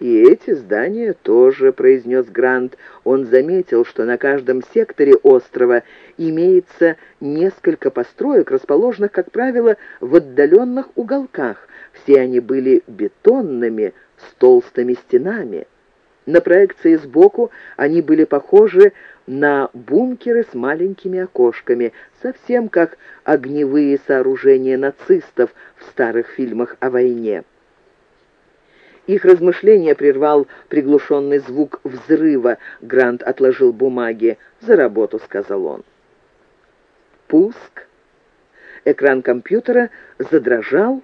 «И эти здания тоже», — произнес Грант. Он заметил, что на каждом секторе острова имеется несколько построек, расположенных, как правило, в отдаленных уголках. Все они были бетонными, с толстыми стенами. На проекции сбоку они были похожи на бункеры с маленькими окошками, совсем как огневые сооружения нацистов в старых фильмах о войне. Их размышления прервал приглушенный звук взрыва. Грант отложил бумаги. «За работу», — сказал он. Пуск. Экран компьютера задрожал,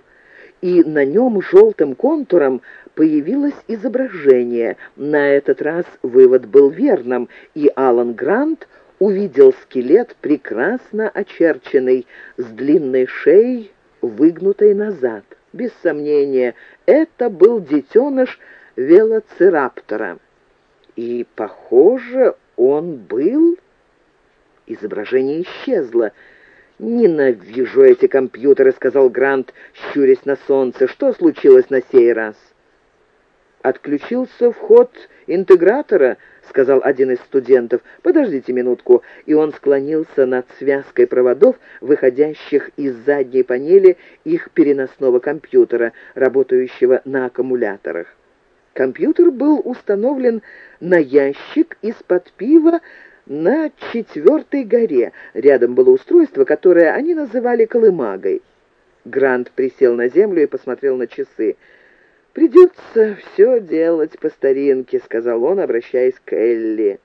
и на нем желтым контуром появилось изображение. На этот раз вывод был верным, и Алан Грант увидел скелет, прекрасно очерченный, с длинной шеей, выгнутой назад. Без сомнения, это был детеныш велоцираптора. И, похоже, он был... Изображение исчезло. «Ненавижу эти компьютеры», — сказал Грант, щурясь на солнце. «Что случилось на сей раз?» «Отключился вход интегратора», — сказал один из студентов. «Подождите минутку». И он склонился над связкой проводов, выходящих из задней панели их переносного компьютера, работающего на аккумуляторах. Компьютер был установлен на ящик из-под пива на четвертой горе. Рядом было устройство, которое они называли колымагой. Грант присел на землю и посмотрел на часы. «Придется все делать по старинке», — сказал он, обращаясь к Элли.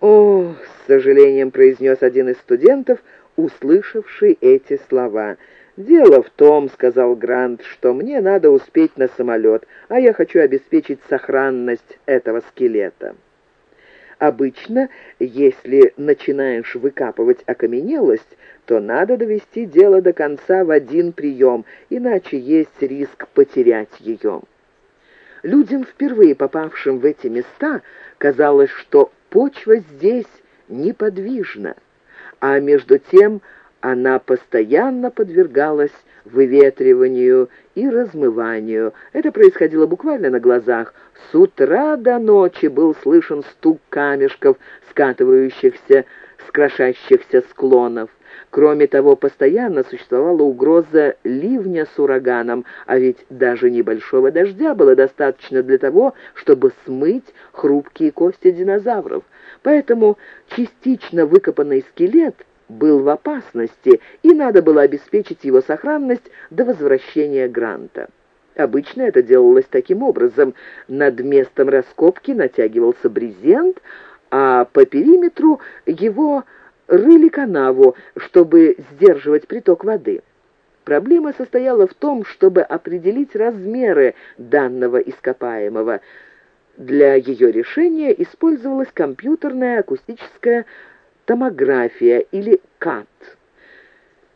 «О!» — с сожалением произнес один из студентов, услышавший эти слова. «Дело в том, — сказал Грант, — что мне надо успеть на самолет, а я хочу обеспечить сохранность этого скелета». Обычно, если начинаешь выкапывать окаменелость, то надо довести дело до конца в один прием, иначе есть риск потерять ее. Людям, впервые попавшим в эти места, казалось, что почва здесь неподвижна, а между тем она постоянно подвергалась выветриванию и размыванию. Это происходило буквально на глазах. С утра до ночи был слышен стук камешков, скатывающихся с крошащихся склонов. Кроме того, постоянно существовала угроза ливня с ураганом, а ведь даже небольшого дождя было достаточно для того, чтобы смыть хрупкие кости динозавров. Поэтому частично выкопанный скелет был в опасности, и надо было обеспечить его сохранность до возвращения Гранта. Обычно это делалось таким образом. Над местом раскопки натягивался брезент, а по периметру его рыли канаву, чтобы сдерживать приток воды. Проблема состояла в том, чтобы определить размеры данного ископаемого. Для ее решения использовалась компьютерная акустическая томография или КАТ.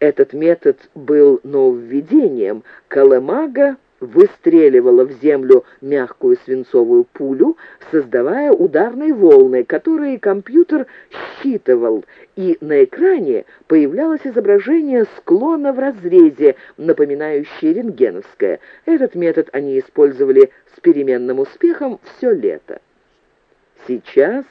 Этот метод был нововведением. Колымага выстреливала в землю мягкую свинцовую пулю, создавая ударные волны, которые компьютер считывал, и на экране появлялось изображение склона в разрезе, напоминающее рентгеновское. Этот метод они использовали с переменным успехом все лето. Сейчас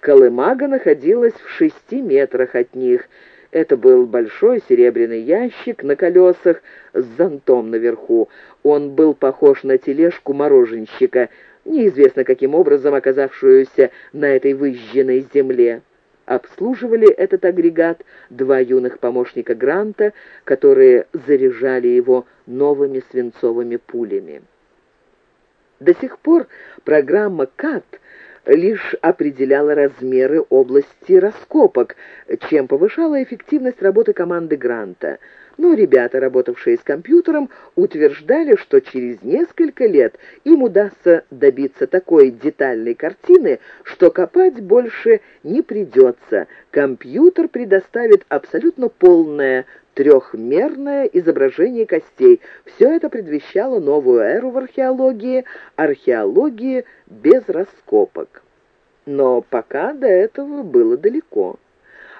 Колымага находилась в шести метрах от них. Это был большой серебряный ящик на колесах с зонтом наверху. Он был похож на тележку мороженщика, неизвестно каким образом оказавшуюся на этой выжженной земле. Обслуживали этот агрегат два юных помощника Гранта, которые заряжали его новыми свинцовыми пулями. До сих пор программа «КАТ» лишь определяла размеры области раскопок, чем повышала эффективность работы команды Гранта. Но ребята, работавшие с компьютером, утверждали, что через несколько лет им удастся добиться такой детальной картины, что копать больше не придется. Компьютер предоставит абсолютно полное трехмерное изображение костей. Все это предвещало новую эру в археологии, археологии без раскопок. Но пока до этого было далеко.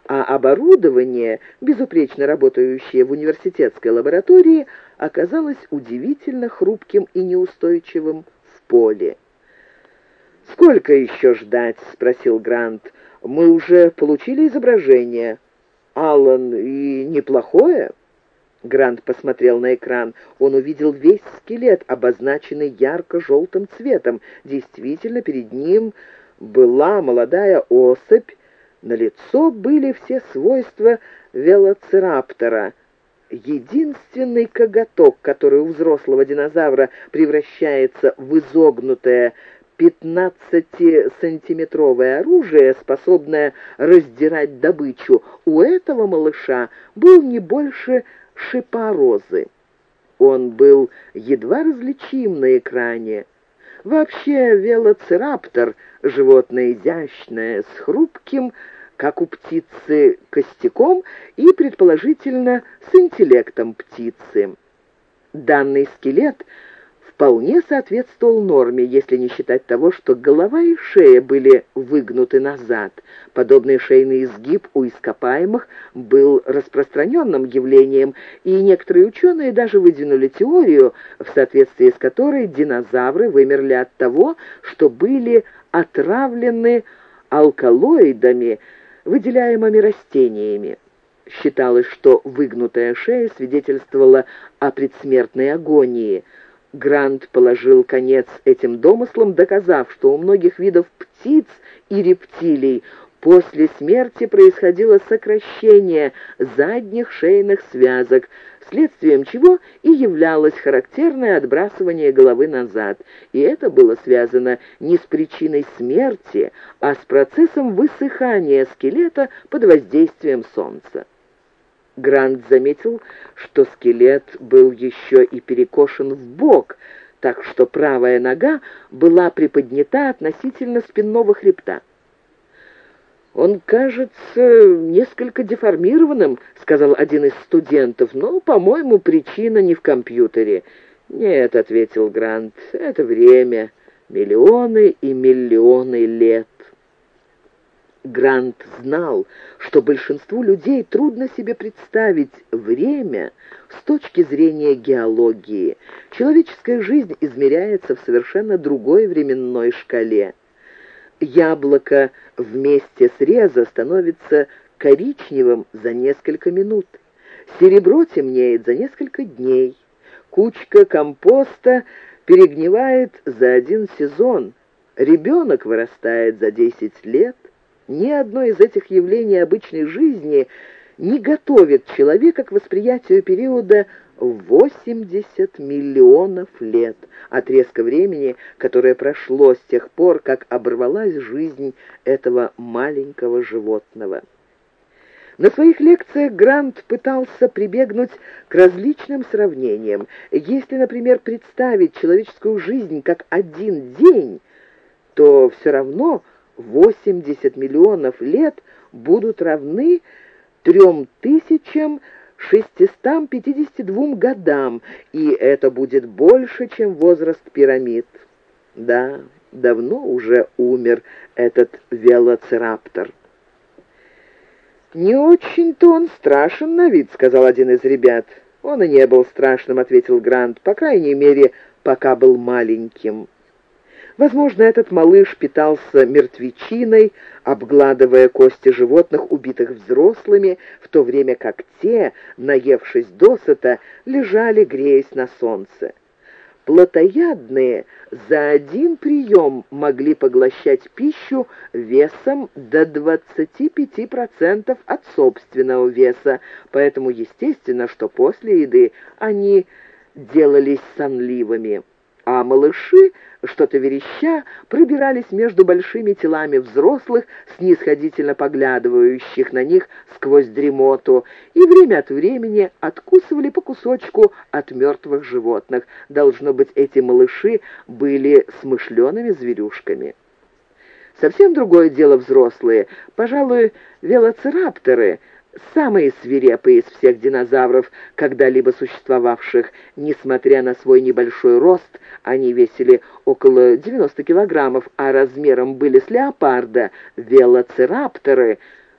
А оборудование, безупречно работающее в университетской лаборатории, оказалось удивительно хрупким и неустойчивым в поле. «Сколько еще ждать?» — спросил Грант. «Мы уже получили изображение. Аллан, и неплохое?» Грант посмотрел на экран. Он увидел весь скелет, обозначенный ярко-желтым цветом. Действительно, перед ним была молодая особь. На лицо были все свойства велоцираптора. Единственный коготок, который у взрослого динозавра превращается в изогнутое 15-сантиметровое оружие, способное раздирать добычу, у этого малыша был не больше шипа розы. Он был едва различим на экране. Вообще велоцираптор — животное изящное, с хрупким, как у птицы, костяком и, предположительно, с интеллектом птицы. Данный скелет — вполне соответствовал норме, если не считать того, что голова и шея были выгнуты назад. Подобный шейный изгиб у ископаемых был распространенным явлением, и некоторые ученые даже выдвинули теорию, в соответствии с которой динозавры вымерли от того, что были отравлены алкалоидами, выделяемыми растениями. Считалось, что выгнутая шея свидетельствовала о предсмертной агонии – Грант положил конец этим домыслам, доказав, что у многих видов птиц и рептилий после смерти происходило сокращение задних шейных связок, следствием чего и являлось характерное отбрасывание головы назад. И это было связано не с причиной смерти, а с процессом высыхания скелета под воздействием солнца. Грант заметил, что скелет был еще и перекошен в бок, так что правая нога была приподнята относительно спинного хребта. «Он кажется несколько деформированным», — сказал один из студентов, «но, по-моему, причина не в компьютере». «Нет», — ответил Грант, — «это время, миллионы и миллионы лет». Грант знал, что большинству людей трудно себе представить время с точки зрения геологии. Человеческая жизнь измеряется в совершенно другой временной шкале. Яблоко вместе среза становится коричневым за несколько минут. Серебро темнеет за несколько дней. Кучка компоста перегнивает за один сезон. Ребенок вырастает за 10 лет. Ни одно из этих явлений обычной жизни не готовит человека к восприятию периода 80 миллионов лет, отрезка времени, которое прошло с тех пор, как оборвалась жизнь этого маленького животного. На своих лекциях Грант пытался прибегнуть к различным сравнениям. Если, например, представить человеческую жизнь как один день, то все равно 80 миллионов лет будут равны 3652 годам, и это будет больше, чем возраст пирамид. Да, давно уже умер этот велоцираптор. «Не очень-то он страшен на вид», — сказал один из ребят. «Он и не был страшным», — ответил Грант, «по крайней мере, пока был маленьким». Возможно, этот малыш питался мертвечиной, обгладывая кости животных, убитых взрослыми, в то время как те, наевшись досыта, лежали, греясь на солнце. Плотоядные за один прием могли поглощать пищу весом до 25% от собственного веса, поэтому естественно, что после еды они делались сонливыми а малыши, что-то вереща, пробирались между большими телами взрослых, снисходительно поглядывающих на них сквозь дремоту, и время от времени откусывали по кусочку от мертвых животных. Должно быть, эти малыши были смышленными зверюшками. Совсем другое дело взрослые. Пожалуй, велоцирапторы — самые свирепые из всех динозавров, когда-либо существовавших. Несмотря на свой небольшой рост, они весили около 90 килограммов, а размером были с леопарда. Велоцирапторы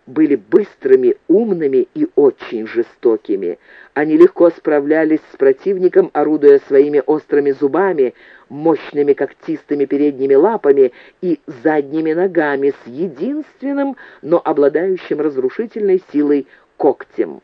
были быстрыми, умными и очень жестокими. Они легко справлялись с противником, орудуя своими острыми зубами, мощными когтистыми передними лапами и задними ногами с единственным, но обладающим разрушительной силой когтем.